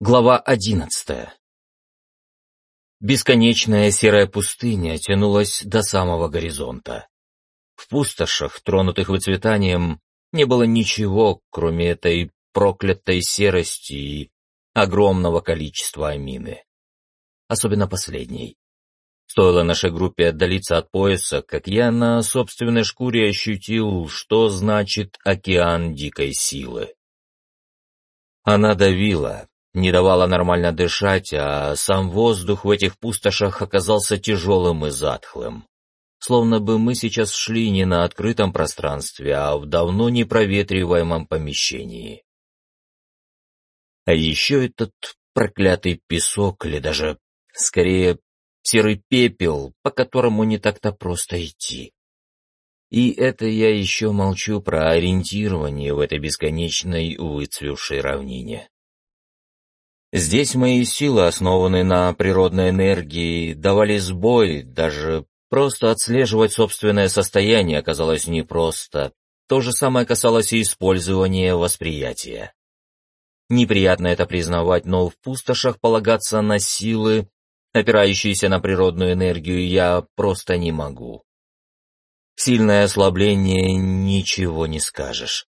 Глава одиннадцатая. Бесконечная серая пустыня тянулась до самого горизонта. В пустошах, тронутых выцветанием, не было ничего, кроме этой проклятой серости и огромного количества амины. Особенно последней. Стоило нашей группе отдалиться от пояса, как я на собственной шкуре ощутил, что значит океан дикой силы. Она давила, не давала нормально дышать, а сам воздух в этих пустошах оказался тяжелым и затхлым. Словно бы мы сейчас шли не на открытом пространстве, а в давно непроветриваемом помещении. А еще этот проклятый песок, или даже, скорее, серый пепел, по которому не так-то просто идти. И это я еще молчу про ориентирование в этой бесконечной выцвевшей равнине. Здесь мои силы, основанные на природной энергии, давали сбой, даже просто отслеживать собственное состояние оказалось непросто. То же самое касалось и использования восприятия. Неприятно это признавать, но в пустошах полагаться на силы, опирающиеся на природную энергию, я просто не могу. Сильное ослабление ничего не скажешь.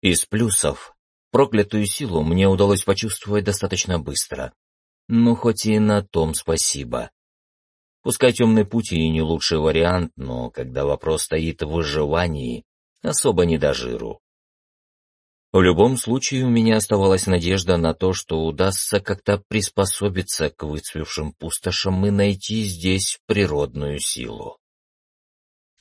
Из плюсов Проклятую силу мне удалось почувствовать достаточно быстро. Ну, хоть и на том спасибо. Пускай темный путь и не лучший вариант, но когда вопрос стоит в выживании, особо не до жиру. В любом случае у меня оставалась надежда на то, что удастся как-то приспособиться к выцвевшим пустошам и найти здесь природную силу.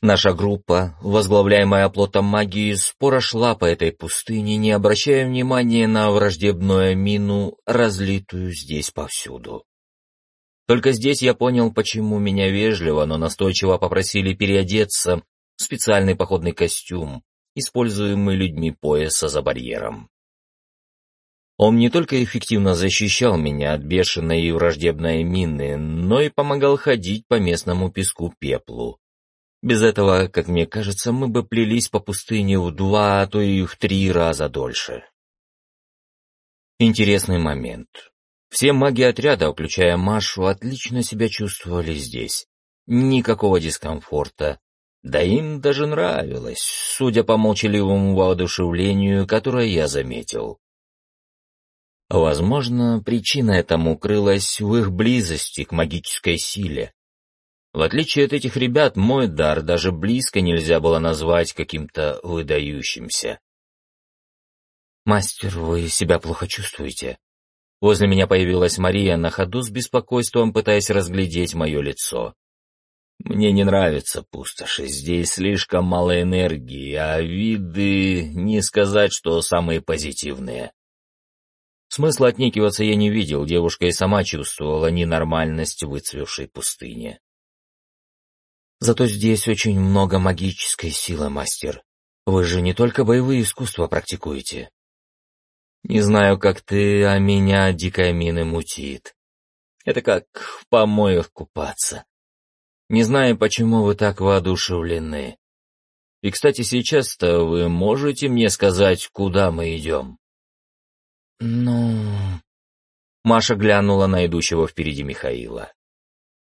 Наша группа, возглавляемая оплотом магии, споро шла по этой пустыне, не обращая внимания на враждебную мину, разлитую здесь повсюду. Только здесь я понял, почему меня вежливо, но настойчиво попросили переодеться в специальный походный костюм, используемый людьми пояса за барьером. Он не только эффективно защищал меня от бешеной и враждебной мины, но и помогал ходить по местному песку пеплу, без этого, как мне кажется, мы бы плелись по пустыне в два, а то и в три раза дольше. Интересный момент. Все маги отряда, включая Машу, отлично себя чувствовали здесь. Никакого дискомфорта. Да им даже нравилось, судя по молчаливому воодушевлению, которое я заметил. Возможно, причина этому крылась в их близости к магической силе. В отличие от этих ребят, мой дар даже близко нельзя было назвать каким-то выдающимся. «Мастер, вы себя плохо чувствуете?» Возле меня появилась Мария на ходу с беспокойством, пытаясь разглядеть мое лицо. «Мне не нравится пустоши, здесь слишком мало энергии, а виды, не сказать, что самые позитивные». Смысла отнекиваться я не видел, девушка и сама чувствовала ненормальность выцвевшей пустыни. Зато здесь очень много магической силы, мастер. Вы же не только боевые искусства практикуете. Не знаю, как ты, а меня дикая мина мутит. Это как в помоях купаться. Не знаю, почему вы так воодушевлены. И, кстати, сейчас-то вы можете мне сказать, куда мы идем? Ну... Маша глянула на идущего впереди Михаила.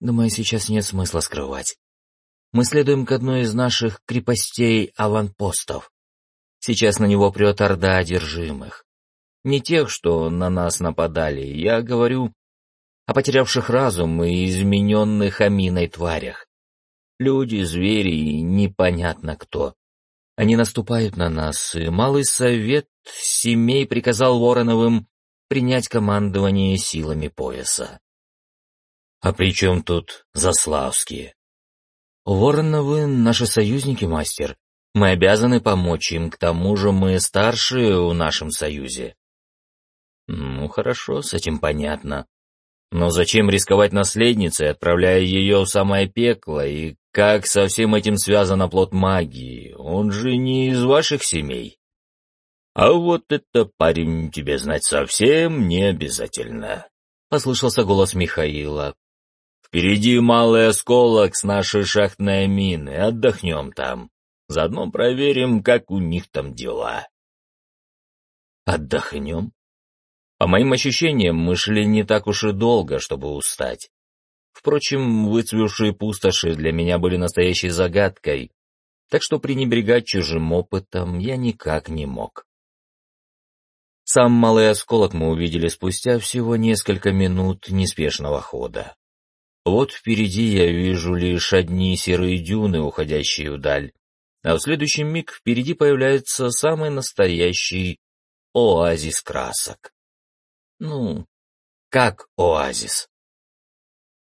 Думаю, сейчас нет смысла скрывать. Мы следуем к одной из наших крепостей-аванпостов. Сейчас на него прет орда одержимых. Не тех, что на нас нападали, я говорю о потерявших разум и измененных аминой тварях. Люди, звери и непонятно кто. Они наступают на нас, и малый совет семей приказал Вороновым принять командование силами пояса. А при чем тут Заславские? Вороновы — наши союзники, мастер. Мы обязаны помочь им, к тому же мы старшие в нашем союзе. Ну, хорошо, с этим понятно. Но зачем рисковать наследницей, отправляя ее в самое пекло, и как со всем этим связан оплот магии? Он же не из ваших семей. А вот это, парень, тебе знать совсем не обязательно. Послышался голос Михаила, Впереди малый осколок с нашей шахтной мины, отдохнем там. Заодно проверим, как у них там дела. Отдохнем? По моим ощущениям, мы шли не так уж и долго, чтобы устать. Впрочем, выцвевшие пустоши для меня были настоящей загадкой, так что пренебрегать чужим опытом я никак не мог. Сам малый осколок мы увидели спустя всего несколько минут неспешного хода. Вот впереди я вижу лишь одни серые дюны, уходящие вдаль, а в следующий миг впереди появляется самый настоящий оазис красок. Ну, как оазис.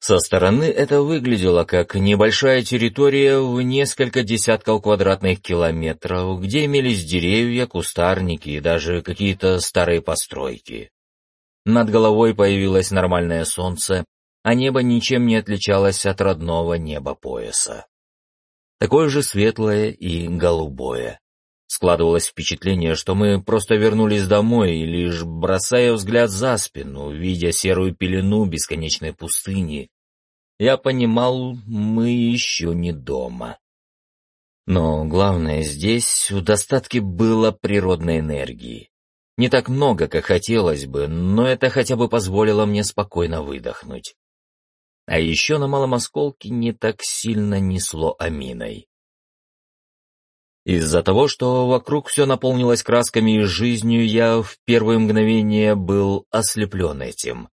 Со стороны это выглядело как небольшая территория в несколько десятков квадратных километров, где имелись деревья, кустарники и даже какие-то старые постройки. Над головой появилось нормальное солнце, а небо ничем не отличалось от родного неба пояса. Такое же светлое и голубое. Складывалось впечатление, что мы просто вернулись домой, и лишь бросая взгляд за спину, видя серую пелену бесконечной пустыни, я понимал, мы еще не дома. Но главное, здесь в достатке было природной энергии. Не так много, как хотелось бы, но это хотя бы позволило мне спокойно выдохнуть. А еще на малом осколке не так сильно несло аминой. Из-за того, что вокруг все наполнилось красками и жизнью, я в первые мгновения был ослеплен этим.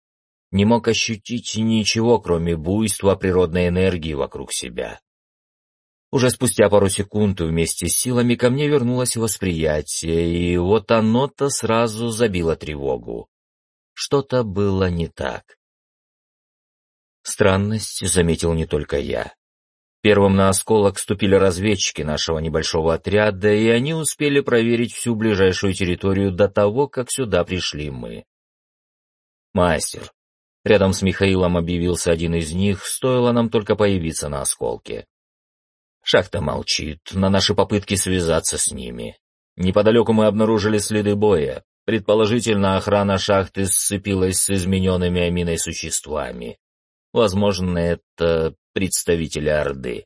Не мог ощутить ничего, кроме буйства природной энергии вокруг себя. Уже спустя пару секунд вместе с силами ко мне вернулось восприятие, и вот оно-то сразу забило тревогу. Что-то было не так. Странность заметил не только я. Первым на осколок ступили разведчики нашего небольшого отряда, и они успели проверить всю ближайшую территорию до того, как сюда пришли мы. «Мастер». Рядом с Михаилом объявился один из них, стоило нам только появиться на осколке. Шахта молчит на наши попытки связаться с ними. Неподалеку мы обнаружили следы боя. Предположительно, охрана шахты сцепилась с измененными аминой существами. Возможно, это представители Орды.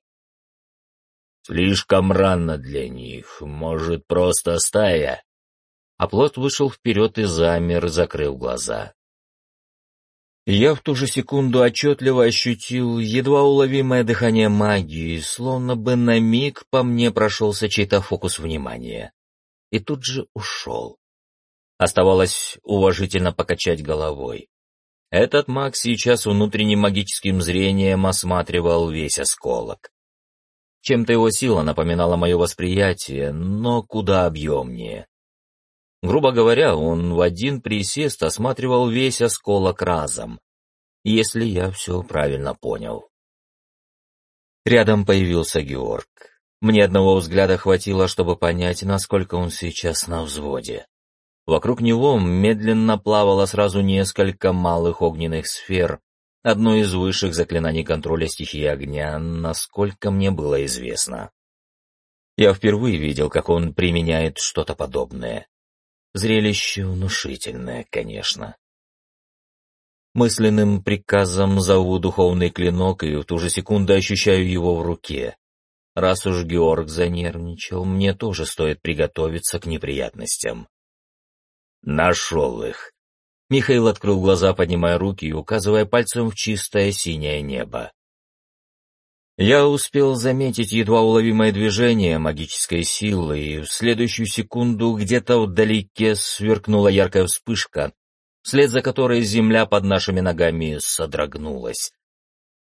Слишком рано для них, может, просто стая. Оплот вышел вперед и замер, закрыв глаза. Я в ту же секунду отчетливо ощутил едва уловимое дыхание магии, словно бы на миг по мне прошелся чей-то фокус внимания. И тут же ушел. Оставалось уважительно покачать головой. Этот маг сейчас внутренним магическим зрением осматривал весь осколок. Чем-то его сила напоминала мое восприятие, но куда объемнее. Грубо говоря, он в один присест осматривал весь осколок разом, если я все правильно понял. Рядом появился Георг. Мне одного взгляда хватило, чтобы понять, насколько он сейчас на взводе. Вокруг него медленно плавало сразу несколько малых огненных сфер, одно из высших заклинаний контроля стихии огня, насколько мне было известно. Я впервые видел, как он применяет что-то подобное. Зрелище внушительное, конечно. Мысленным приказом зову духовный клинок и в ту же секунду ощущаю его в руке. Раз уж Георг занервничал, мне тоже стоит приготовиться к неприятностям. Нашел их. Михаил открыл глаза, поднимая руки и указывая пальцем в чистое синее небо. Я успел заметить едва уловимое движение магической силы, и в следующую секунду где-то вдалеке сверкнула яркая вспышка, вслед за которой земля под нашими ногами содрогнулась.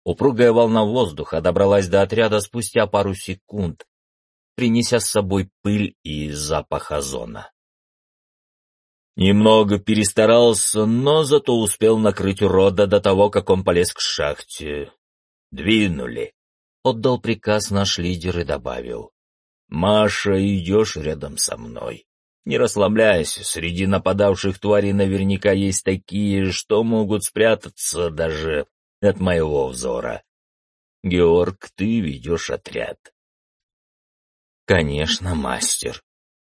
Упругая волна воздуха добралась до отряда спустя пару секунд, принеся с собой пыль и запах озона. Немного перестарался, но зато успел накрыть урода до того, как он полез к шахте. Двинули. Отдал приказ наш лидер и добавил. «Маша, идешь рядом со мной. Не расслабляйся, среди нападавших тварей наверняка есть такие, что могут спрятаться даже от моего взора. Георг, ты ведешь отряд». «Конечно, мастер»,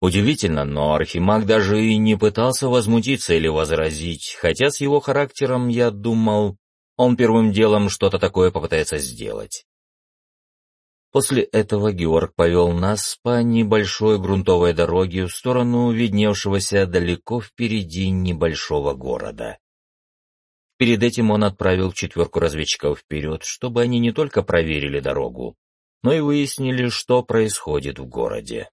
Удивительно, но Архимаг даже и не пытался возмутиться или возразить, хотя с его характером, я думал, он первым делом что-то такое попытается сделать. После этого Георг повел нас по небольшой грунтовой дороге в сторону видневшегося далеко впереди небольшого города. Перед этим он отправил четверку разведчиков вперед, чтобы они не только проверили дорогу, но и выяснили, что происходит в городе.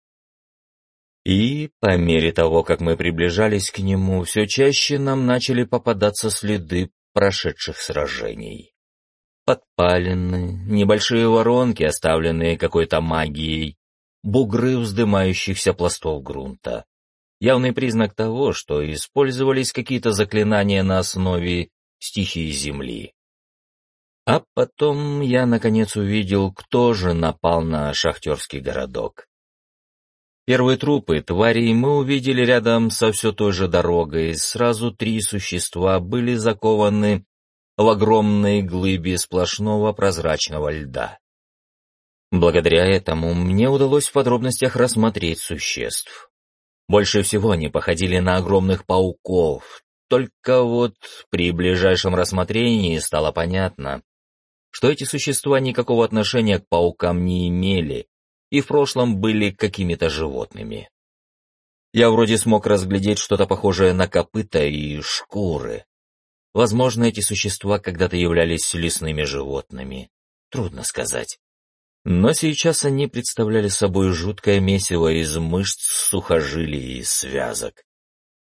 И, по мере того, как мы приближались к нему, все чаще нам начали попадаться следы прошедших сражений подпалины, небольшие воронки, оставленные какой-то магией, бугры вздымающихся пластов грунта. Явный признак того, что использовались какие-то заклинания на основе стихии земли. А потом я наконец увидел, кто же напал на шахтерский городок. Первые трупы тварей мы увидели рядом со все той же дорогой. Сразу три существа были закованы в огромной глыбе сплошного прозрачного льда. Благодаря этому мне удалось в подробностях рассмотреть существ. Больше всего они походили на огромных пауков, только вот при ближайшем рассмотрении стало понятно, что эти существа никакого отношения к паукам не имели и в прошлом были какими-то животными. Я вроде смог разглядеть что-то похожее на копыта и шкуры, Возможно, эти существа когда-то являлись лесными животными. Трудно сказать. Но сейчас они представляли собой жуткое месиво из мышц, сухожилий и связок.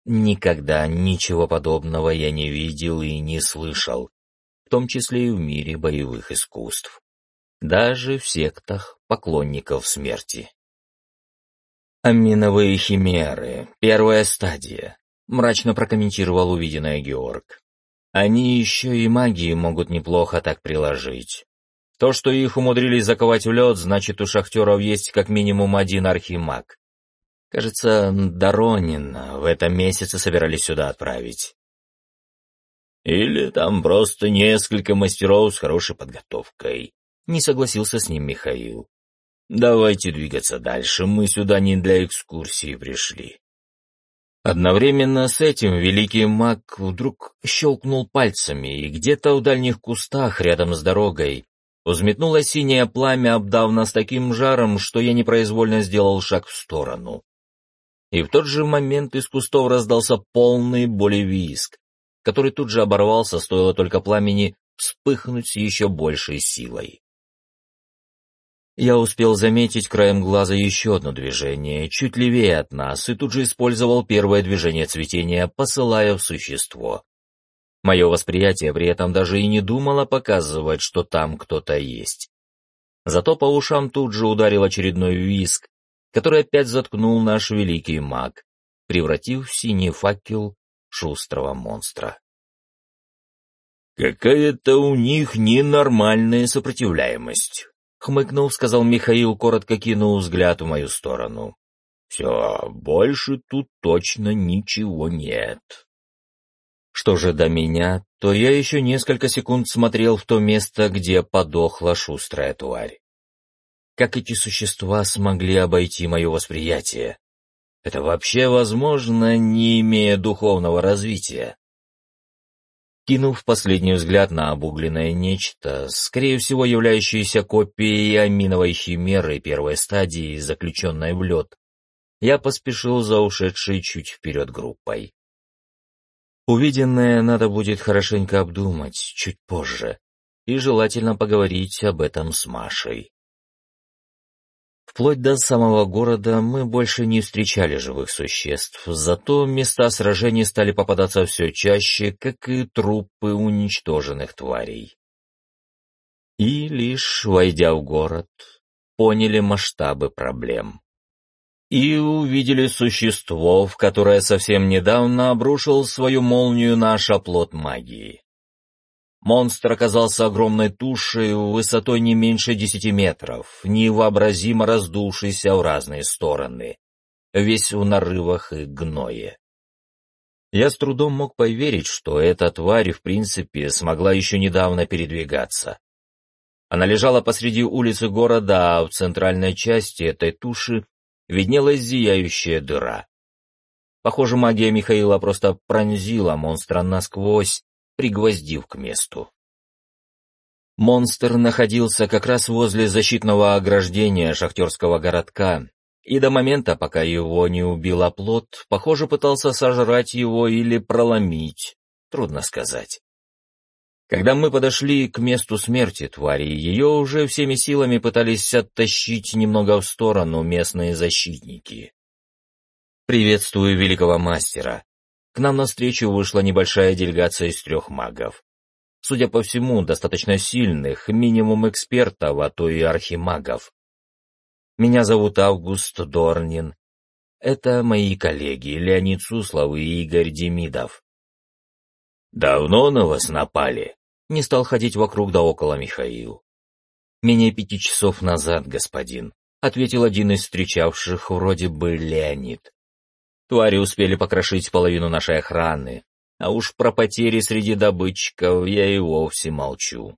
Никогда ничего подобного я не видел и не слышал, в том числе и в мире боевых искусств. Даже в сектах поклонников смерти. «Аминовые химеры. Первая стадия», — мрачно прокомментировал увиденное Георг. Они еще и магии могут неплохо так приложить. То, что их умудрились заковать в лед, значит, у шахтеров есть как минимум один архимаг. Кажется, Доронин в этом месяце собирались сюда отправить. Или там просто несколько мастеров с хорошей подготовкой. Не согласился с ним Михаил. Давайте двигаться дальше, мы сюда не для экскурсии пришли. Одновременно с этим великий маг вдруг щелкнул пальцами, и где-то в дальних кустах рядом с дорогой взметнуло синее пламя, обдав нас таким жаром, что я непроизвольно сделал шаг в сторону. И в тот же момент из кустов раздался полный боли виск, который тут же оборвался, стоило только пламени вспыхнуть с еще большей силой. Я успел заметить краем глаза еще одно движение, чуть левее от нас, и тут же использовал первое движение цветения, посылая в существо. Мое восприятие при этом даже и не думало показывать, что там кто-то есть. Зато по ушам тут же ударил очередной виск, который опять заткнул наш великий маг, превратив в синий факел шустрого монстра. «Какая-то у них ненормальная сопротивляемость», — хмыкнул, сказал Михаил, коротко кинул взгляд в мою сторону. «Все, больше тут точно ничего нет». Что же до меня, то я еще несколько секунд смотрел в то место, где подохла шустрая тварь. Как эти существа смогли обойти мое восприятие? Это вообще возможно, не имея духовного развития? Кинув последний взгляд на обугленное нечто, скорее всего являющееся копией аминовой химеры первой стадии, заключенной в лед, я поспешил за ушедшей чуть вперед группой. Увиденное надо будет хорошенько обдумать чуть позже, и желательно поговорить об этом с Машей. Вплоть до самого города мы больше не встречали живых существ, зато места сражений стали попадаться все чаще, как и трупы уничтоженных тварей. И лишь войдя в город, поняли масштабы проблем. И увидели существо, в которое совсем недавно обрушил свою молнию наш оплот магии. Монстр оказался огромной тушей высотой не меньше десяти метров, невообразимо раздувшийся в разные стороны, весь в нарывах и гное. Я с трудом мог поверить, что эта тварь в принципе смогла еще недавно передвигаться. Она лежала посреди улицы города, а в центральной части этой туши виднелась зияющая дыра. Похоже, магия Михаила просто пронзила монстра насквозь, пригвоздив к месту. Монстр находился как раз возле защитного ограждения шахтерского городка, и до момента, пока его не убил оплот, похоже, пытался сожрать его или проломить, трудно сказать. Когда мы подошли к месту смерти твари, ее уже всеми силами пытались оттащить немного в сторону местные защитники. «Приветствую великого мастера!» К нам навстречу вышла небольшая делегация из трех магов судя по всему, достаточно сильных, минимум экспертов, а то и архимагов. Меня зовут Август Дорнин. Это мои коллеги Леонид Суслов и Игорь Демидов. «Давно на вас напали?» — не стал ходить вокруг да около Михаил. «Менее пяти часов назад, господин», — ответил один из встречавших, вроде бы Леонид. Твари успели покрошить половину нашей охраны, а уж про потери среди добытчиков я и вовсе молчу.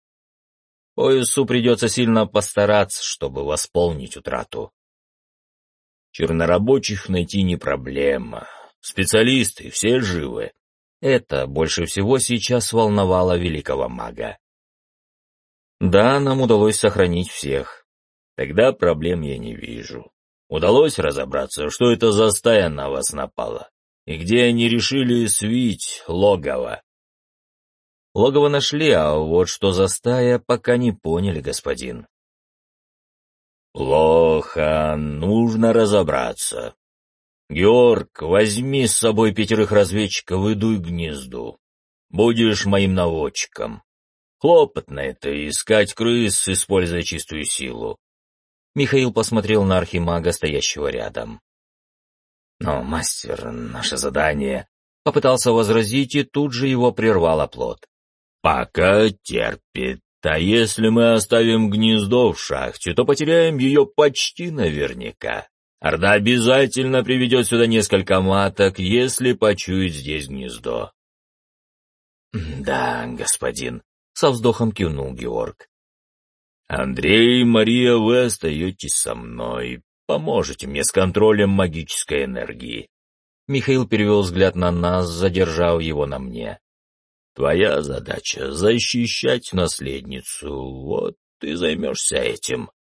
Поясу придется сильно постараться, чтобы восполнить утрату. Чернорабочих найти не проблема. Специалисты все живы. Это больше всего сейчас волновало великого мага. Да, нам удалось сохранить всех. Тогда проблем я не вижу. Удалось разобраться, что это за стая на вас напала и где они решили свить логово. Логово нашли, а вот что за стая, пока не поняли, господин. Плохо, нужно разобраться. Георг, возьми с собой пятерых разведчиков и дуй гнезду. Будешь моим наводчиком. Хлопотно это искать крыс, используя чистую силу. Михаил посмотрел на архимага, стоящего рядом. «Но, мастер, наше задание...» Попытался возразить, и тут же его прервал оплот. «Пока терпит. А если мы оставим гнездо в шахте, то потеряем ее почти наверняка. Орда обязательно приведет сюда несколько маток, если почует здесь гнездо». «Да, господин», — со вздохом кивнул Георг. «Андрей и Мария, вы остаетесь со мной поможете мне с контролем магической энергии». Михаил перевел взгляд на нас, задержав его на мне. «Твоя задача — защищать наследницу, вот ты займешься этим».